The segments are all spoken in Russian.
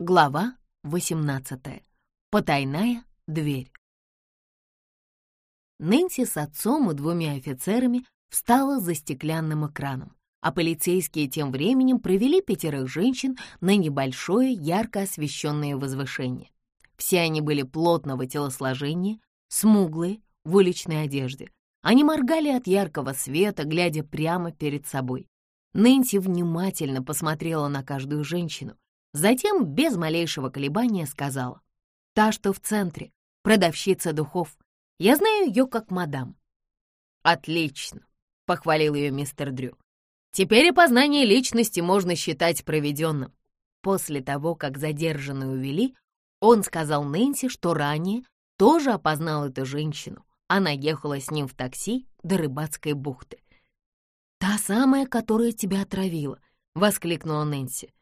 Глава 18. Потайная дверь. Нэнси с отцом и двумя офицерами встала за стеклянным экраном, а полицейские тем временем провели пятерых женщин на небольшое ярко освещенное возвышение. Все они были плотного телосложения, смуглые, в уличной одежде. Они моргали от яркого света, глядя прямо перед собой. Нэнси внимательно посмотрела на каждую женщину, Затем, без малейшего колебания, сказала. «Та, что в центре, продавщица духов. Я знаю ее как мадам». «Отлично», — похвалил ее мистер Дрю. «Теперь опознание личности можно считать проведенным». После того, как задержанную увели, он сказал Нэнси, что ранее тоже опознал эту женщину. Она ехала с ним в такси до рыбацкой бухты. «Та самая, которая тебя отравила», — воскликнула Нэнси.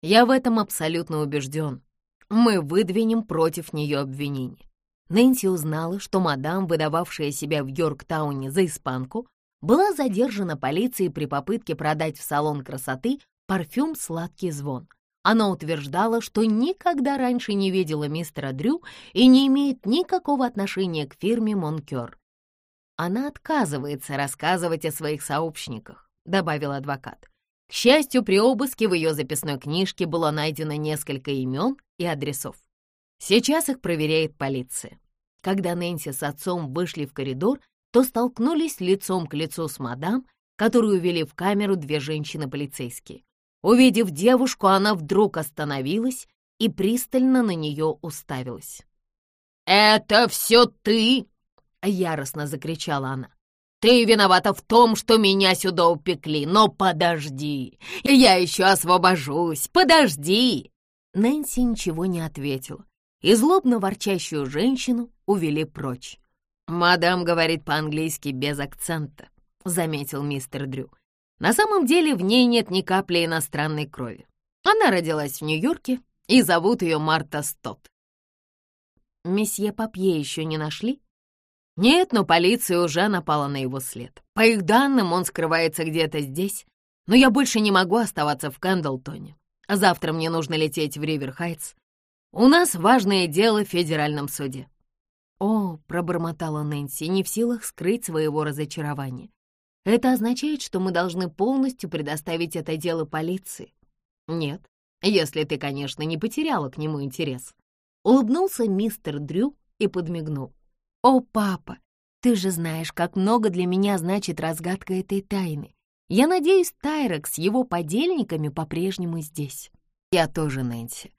Я в этом абсолютно убежден. Мы выдвинем против нее обвинение. Нэнси узнала, что мадам, выдававшая себя в Йорктауне за испанку, была задержана полицией при попытке продать в салон красоты парфюм «Сладкий звон». Она утверждала, что никогда раньше не видела мистера Дрю и не имеет никакого отношения к фирме «Монкер». «Она отказывается рассказывать о своих сообщниках», — добавил адвокат. К счастью, при обыске в ее записной книжке было найдено несколько имен и адресов. Сейчас их проверяет полиция. Когда Нэнси с отцом вышли в коридор, то столкнулись лицом к лицу с мадам, которую увели в камеру две женщины-полицейские. Увидев девушку, она вдруг остановилась и пристально на нее уставилась. «Это все ты!» — яростно закричала она. Ты виновата в том, что меня сюда упекли, но подожди, я еще освобожусь, подожди!» Нэнси ничего не ответила, и злобно ворчащую женщину увели прочь. «Мадам говорит по-английски без акцента», — заметил мистер Дрю. «На самом деле в ней нет ни капли иностранной крови. Она родилась в Нью-Йорке, и зовут ее Марта Стот». «Месье Папье еще не нашли?» Нет, но полиция уже напала на его след. По их данным, он скрывается где-то здесь. Но я больше не могу оставаться в Кэндлтоне. Завтра мне нужно лететь в Риверхайтс. У нас важное дело в федеральном суде». «О», — пробормотала Нэнси, не в силах скрыть своего разочарования. «Это означает, что мы должны полностью предоставить это дело полиции?» «Нет, если ты, конечно, не потеряла к нему интерес». Улыбнулся мистер Дрю и подмигнул. «О, папа, ты же знаешь, как много для меня значит разгадка этой тайны. Я надеюсь, Тайрек с его подельниками по-прежнему здесь». «Я тоже, Нэнси.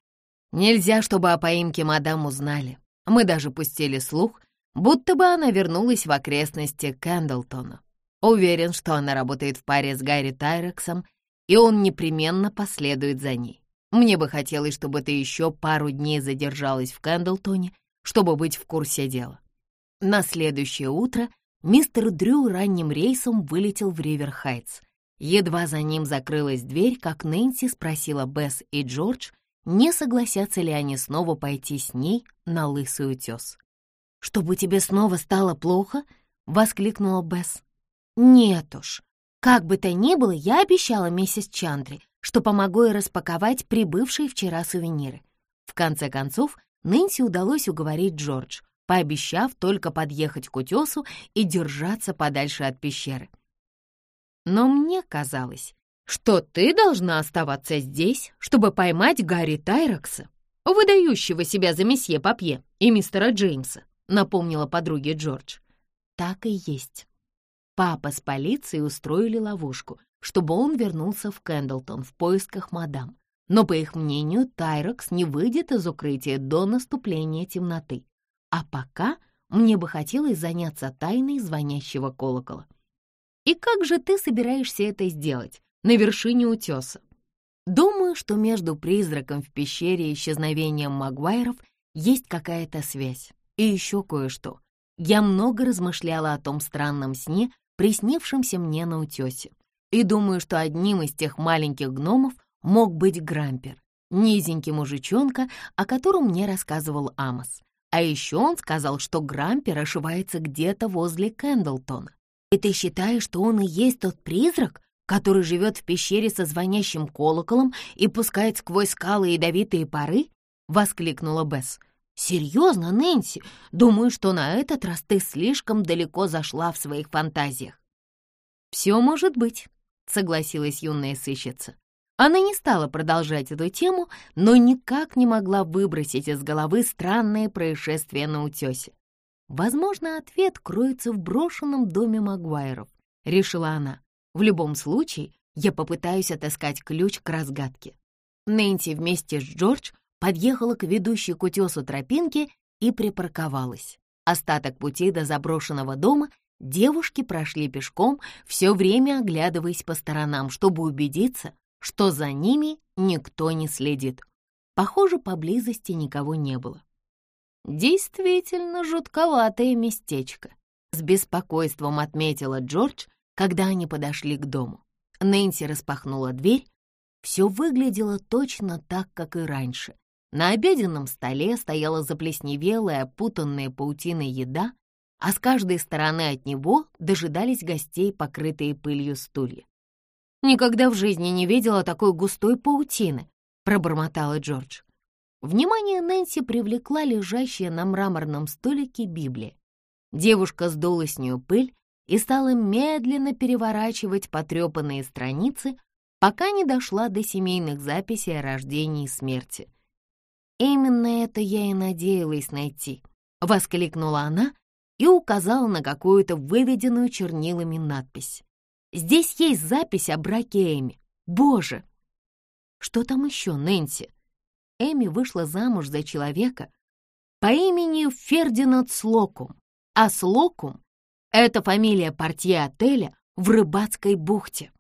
Нельзя, чтобы о поимке мадам узнали. Мы даже пустили слух, будто бы она вернулась в окрестности Кэндлтона. Уверен, что она работает в паре с Гарри Тайрексом, и он непременно последует за ней. Мне бы хотелось, чтобы ты еще пару дней задержалась в Кэндлтоне, чтобы быть в курсе дела. На следующее утро мистер Дрю ранним рейсом вылетел в Риверхайтс. Едва за ним закрылась дверь, как Нэнси спросила Бесс и Джордж, не согласятся ли они снова пойти с ней на лысый утес. «Чтобы тебе снова стало плохо?» — воскликнула Бесс. «Нет уж. Как бы то ни было, я обещала миссис Чандри, что помогу ей распаковать прибывшие вчера сувениры». В конце концов, Нэнси удалось уговорить Джордж, пообещав только подъехать к утесу и держаться подальше от пещеры. Но мне казалось, что ты должна оставаться здесь, чтобы поймать Гарри Тайрокса, выдающего себя за месье Папье и мистера Джеймса, напомнила подруге Джордж. Так и есть. Папа с полицией устроили ловушку, чтобы он вернулся в Кэндлтон в поисках мадам. Но, по их мнению, Тайрокс не выйдет из укрытия до наступления темноты. А пока мне бы хотелось заняться тайной звонящего колокола. И как же ты собираешься это сделать на вершине утеса? Думаю, что между призраком в пещере и исчезновением Магуайров есть какая-то связь. И еще кое-что. Я много размышляла о том странном сне, приснившемся мне на утесе. И думаю, что одним из тех маленьких гномов мог быть Грампер, низенький мужичонка, о котором мне рассказывал Амос. А еще он сказал, что Грампер ошивается где-то возле Кэндлтона. И ты считаешь, что он и есть тот призрак, который живет в пещере со звонящим колоколом и пускает сквозь скалы ядовитые пары?» — воскликнула Бесс. «Серьезно, Нэнси? Думаю, что на этот раз ты слишком далеко зашла в своих фантазиях». «Все может быть», — согласилась юная сыщица. Она не стала продолжать эту тему, но никак не могла выбросить из головы странное происшествие на утесе. «Возможно, ответ кроется в брошенном доме Магуайров», — решила она. «В любом случае, я попытаюсь отыскать ключ к разгадке». Нэнси вместе с Джордж подъехала к ведущей к утесу тропинке и припарковалась. Остаток пути до заброшенного дома девушки прошли пешком, все время оглядываясь по сторонам, чтобы убедиться, что за ними никто не следит. Похоже, поблизости никого не было. «Действительно жутковатое местечко», — с беспокойством отметила Джордж, когда они подошли к дому. Нэнси распахнула дверь. Все выглядело точно так, как и раньше. На обеденном столе стояла заплесневелая, опутанная паутиной еда, а с каждой стороны от него дожидались гостей, покрытые пылью стулья. «Никогда в жизни не видела такой густой паутины», — пробормотала Джордж. Внимание Нэнси привлекла лежащая на мраморном столике Библия. Девушка сдула с нее пыль и стала медленно переворачивать потрепанные страницы, пока не дошла до семейных записей о рождении и смерти. «Именно это я и надеялась найти», — воскликнула она и указала на какую-то выведенную чернилами надпись. Здесь есть запись о браке Эми. Боже! Что там еще, Нэнси? Эми вышла замуж за человека по имени Фердинанд Слокум, а Слокум — это фамилия портье отеля в Рыбацкой бухте.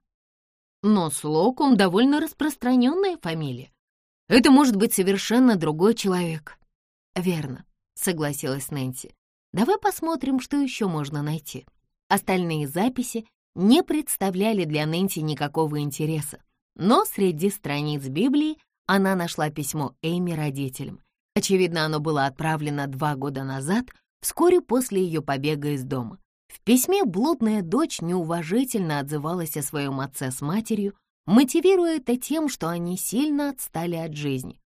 Но Слокум — довольно распространенная фамилия. Это может быть совершенно другой человек. Верно, согласилась Нэнси. Давай посмотрим, что еще можно найти. Остальные записи не представляли для Нэнси никакого интереса. Но среди страниц Библии она нашла письмо Эми родителям. Очевидно, оно было отправлено два года назад, вскоре после ее побега из дома. В письме блудная дочь неуважительно отзывалась о своем отце с матерью, мотивируя это тем, что они сильно отстали от жизни.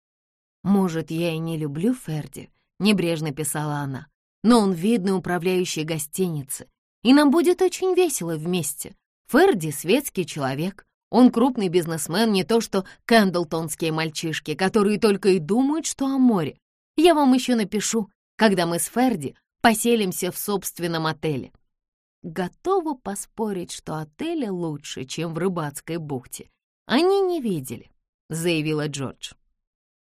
«Может, я и не люблю Ферди», — небрежно писала она, «но он видный управляющий гостиницы, и нам будет очень весело вместе. Ферди — светский человек. Он крупный бизнесмен, не то что кэндлтонские мальчишки, которые только и думают, что о море. Я вам еще напишу, когда мы с Ферди поселимся в собственном отеле. Готова поспорить, что отели лучше, чем в Рыбацкой бухте. Они не видели, заявила Джордж.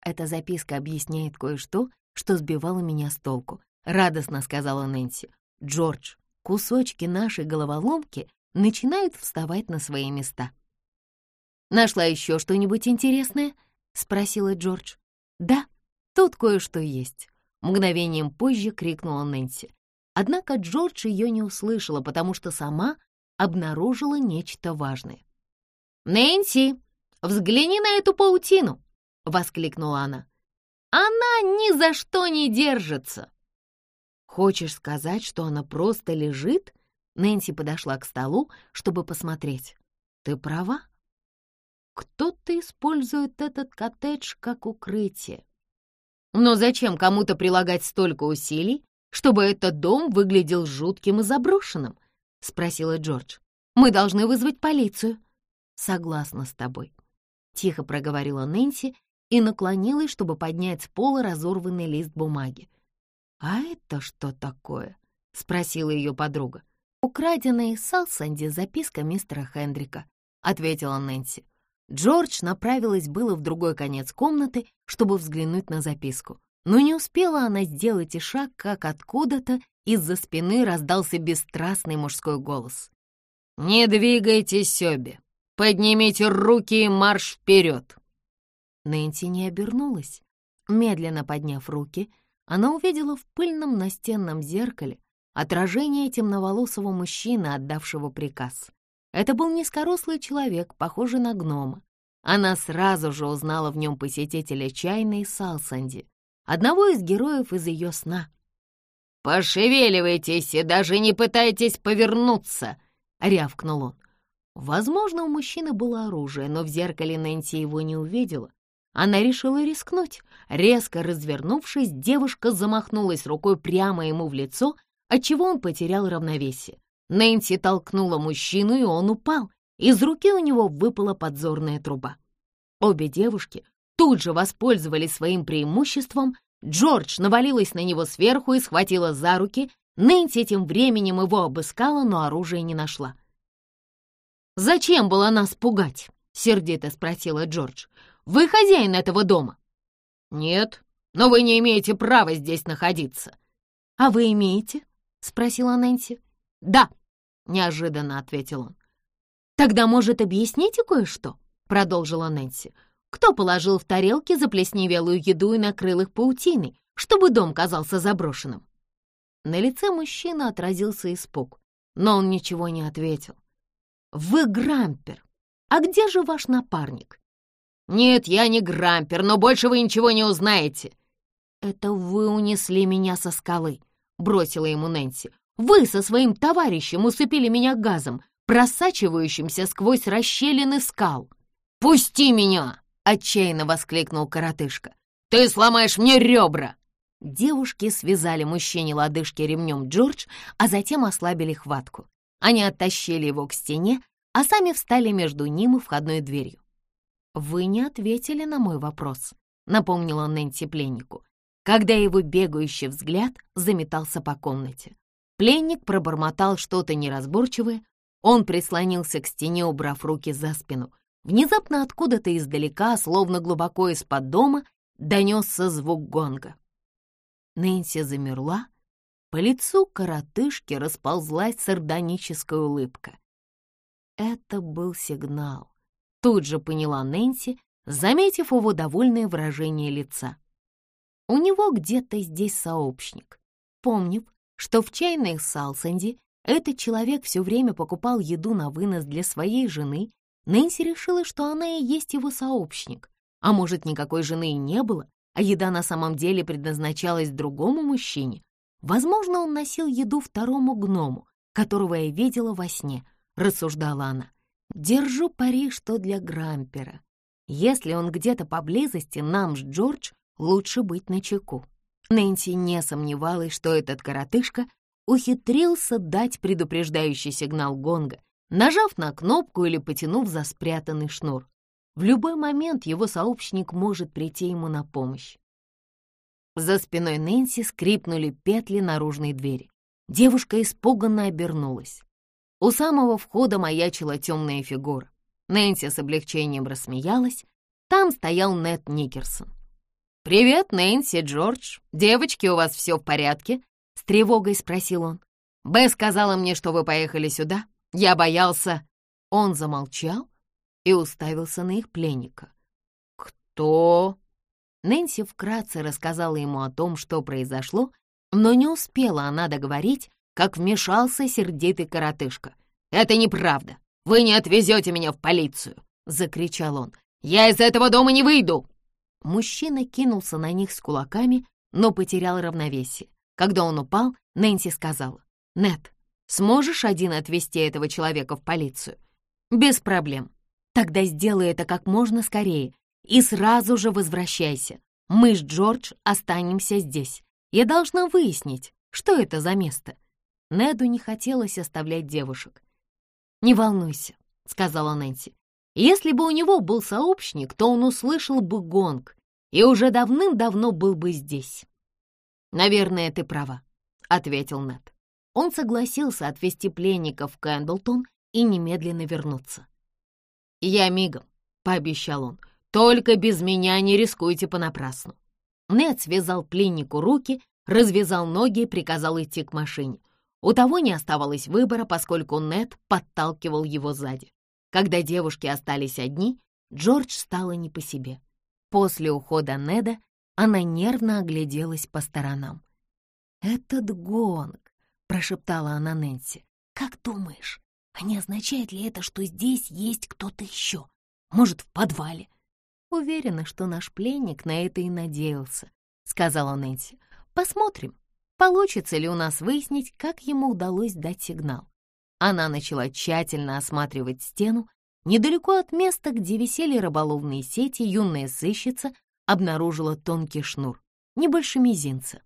Эта записка объясняет кое-что, что сбивало меня с толку, радостно сказала Нэнси. Джордж, кусочки нашей головоломки начинают вставать на свои места. «Нашла еще что-нибудь интересное?» — спросила Джордж. «Да, тут кое-что есть», — мгновением позже крикнула Нэнси. Однако Джордж ее не услышала, потому что сама обнаружила нечто важное. «Нэнси, взгляни на эту паутину!» — воскликнула она. «Она ни за что не держится!» Хочешь сказать, что она просто лежит? Нэнси подошла к столу, чтобы посмотреть. Ты права. Кто-то использует этот коттедж как укрытие. Но зачем кому-то прилагать столько усилий, чтобы этот дом выглядел жутким и заброшенным? Спросила Джордж. Мы должны вызвать полицию. Согласна с тобой. Тихо проговорила Нэнси и наклонилась, чтобы поднять с пола разорванный лист бумаги. «А это что такое?» — спросила ее подруга. «Украденная из Салсанди записка мистера Хендрика», — ответила Нэнси. Джордж направилась было в другой конец комнаты, чтобы взглянуть на записку. Но не успела она сделать и шаг, как откуда-то из-за спины раздался бесстрастный мужской голос. «Не двигайтесь обе! Поднимите руки и марш вперед!» Нэнси не обернулась. Медленно подняв руки, она увидела в пыльном настенном зеркале отражение темноволосого мужчины, отдавшего приказ. Это был низкорослый человек, похожий на гнома. Она сразу же узнала в нем посетителя чайной Салсанди, одного из героев из ее сна. «Пошевеливайтесь и даже не пытайтесь повернуться!» — рявкнул он. Возможно, у мужчины было оружие, но в зеркале Нэнси его не увидела. Она решила рискнуть. Резко развернувшись, девушка замахнулась рукой прямо ему в лицо, отчего он потерял равновесие. Нэнси толкнула мужчину, и он упал. Из руки у него выпала подзорная труба. Обе девушки тут же воспользовались своим преимуществом. Джордж навалилась на него сверху и схватила за руки. Нэнси тем временем его обыскала, но оружия не нашла. «Зачем было нас пугать?» — сердито спросила Джордж. «Вы хозяин этого дома?» «Нет, но вы не имеете права здесь находиться». «А вы имеете?» — спросила Нэнси. «Да», — неожиданно ответил он. «Тогда, может, объясните кое-что?» — продолжила Нэнси. «Кто положил в тарелки заплесневелую еду и накрыл их паутиной, чтобы дом казался заброшенным?» На лице мужчины отразился испуг, но он ничего не ответил. «Вы Грампер. А где же ваш напарник?» «Нет, я не Грампер, но больше вы ничего не узнаете». «Это вы унесли меня со скалы», — бросила ему Нэнси. «Вы со своим товарищем усыпили меня газом, просачивающимся сквозь расщелины скал». «Пусти меня!» — отчаянно воскликнул коротышка. «Ты сломаешь мне ребра!» Девушки связали мужчине лодыжки ремнем Джордж, а затем ослабили хватку. Они оттащили его к стене, а сами встали между ним и входной дверью. «Вы не ответили на мой вопрос», — напомнила Нэнси пленнику, когда его бегающий взгляд заметался по комнате. Пленник пробормотал что-то неразборчивое, он прислонился к стене, убрав руки за спину. Внезапно откуда-то издалека, словно глубоко из-под дома, донесся звук гонга. Нэнси замерла, по лицу коротышки расползлась сардоническая улыбка. Это был сигнал. Тут же поняла Нэнси, заметив его довольное выражение лица. У него где-то здесь сообщник. Помнив, что в чайной Салсенди этот человек все время покупал еду на вынос для своей жены, Нэнси решила, что она и есть его сообщник. А может, никакой жены и не было, а еда на самом деле предназначалась другому мужчине, Возможно, он носил еду второму гному, которого я видела во сне, рассуждала она. Держу пари, что для Грампера. Если он где-то поблизости, нам с Джордж лучше быть начеку. Нэнси не сомневалась, что этот коротышка ухитрился дать предупреждающий сигнал гонга, нажав на кнопку или потянув за спрятанный шнур. В любой момент его сообщник может прийти ему на помощь. За спиной Нэнси скрипнули петли наружной двери. Девушка испуганно обернулась. У самого входа маячила темная фигура. Нэнси с облегчением рассмеялась. Там стоял Нед Никерсон. «Привет, Нэнси, Джордж. Девочки, у вас все в порядке?» — с тревогой спросил он. «Бэ сказала мне, что вы поехали сюда. Я боялся...» Он замолчал и уставился на их пленника. «Кто?» Нэнси вкратце рассказала ему о том, что произошло, но не успела она договорить, как вмешался сердитый коротышка. «Это неправда! Вы не отвезете меня в полицию!» — закричал он. «Я из этого дома не выйду!» Мужчина кинулся на них с кулаками, но потерял равновесие. Когда он упал, Нэнси сказала, «Нет, сможешь один отвезти этого человека в полицию?» «Без проблем. Тогда сделай это как можно скорее и сразу же возвращайся. Мы с Джордж останемся здесь. Я должна выяснить, что это за место». Неду не хотелось оставлять девушек. «Не волнуйся», — сказала Нэнси. «Если бы у него был сообщник, то он услышал бы гонг и уже давным-давно был бы здесь». «Наверное, ты права», — ответил Нед. Он согласился отвезти пленников в Кэндлтон и немедленно вернуться. «Я мигом», — пообещал он. Только без меня не рискуйте понапрасну». Нед связал пленнику руки, развязал ноги и приказал идти к машине. У того не оставалось выбора, поскольку Нед подталкивал его сзади. Когда девушки остались одни, Джордж стала не по себе. После ухода Неда она нервно огляделась по сторонам. «Этот гонг», — прошептала она Нэнси. «Как думаешь, а не означает ли это, что здесь есть кто-то еще? Может, в подвале? Уверена, что наш пленник на это и надеялся, сказала Нэнси. Посмотрим, получится ли у нас выяснить, как ему удалось дать сигнал. Она начала тщательно осматривать стену. Недалеко от места, где висели рыболовные сети, юная сыщица обнаружила тонкий шнур, не больше мизинца.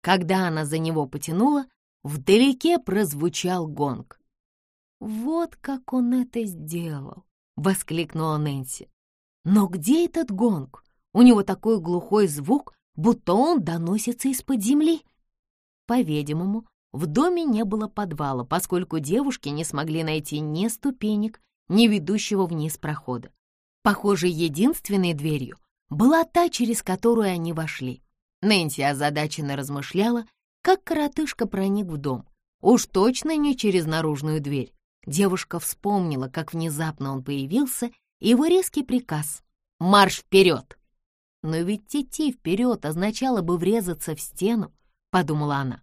Когда она за него потянула, вдалеке прозвучал гонг. «Вот как он это сделал!» — воскликнула Нэнси. «Но где этот гонг? У него такой глухой звук, будто он доносится из-под земли». По-видимому, в доме не было подвала, поскольку девушки не смогли найти ни ступенек, ни ведущего вниз прохода. Похоже, единственной дверью была та, через которую они вошли. Нэнси озадаченно размышляла, как коротышка проник в дом. Уж точно не через наружную дверь. Девушка вспомнила, как внезапно он появился, и его резкий приказ «Марш вперед!» Но ведь идти вперед означало бы врезаться в стену, подумала она,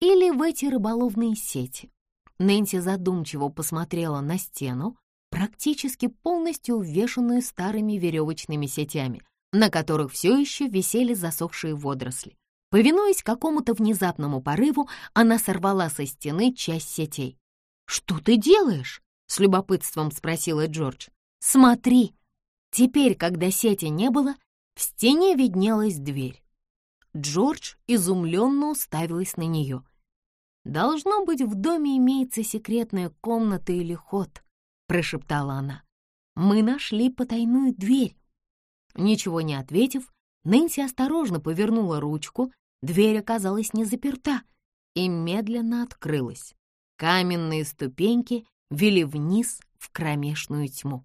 или в эти рыболовные сети. Нэнси задумчиво посмотрела на стену, практически полностью увешанную старыми веревочными сетями, на которых все еще висели засохшие водоросли. Повинуясь какому-то внезапному порыву, она сорвала со стены часть сетей. «Что ты делаешь?» — с любопытством спросила Джордж. «Смотри!» Теперь, когда сети не было, в стене виднелась дверь. Джордж изумленно уставилась на нее. «Должно быть, в доме имеется секретная комната или ход», — прошептала она. «Мы нашли потайную дверь». Ничего не ответив, Нэнси осторожно повернула ручку, дверь оказалась не заперта и медленно открылась. Каменные ступеньки вели вниз в кромешную тьму.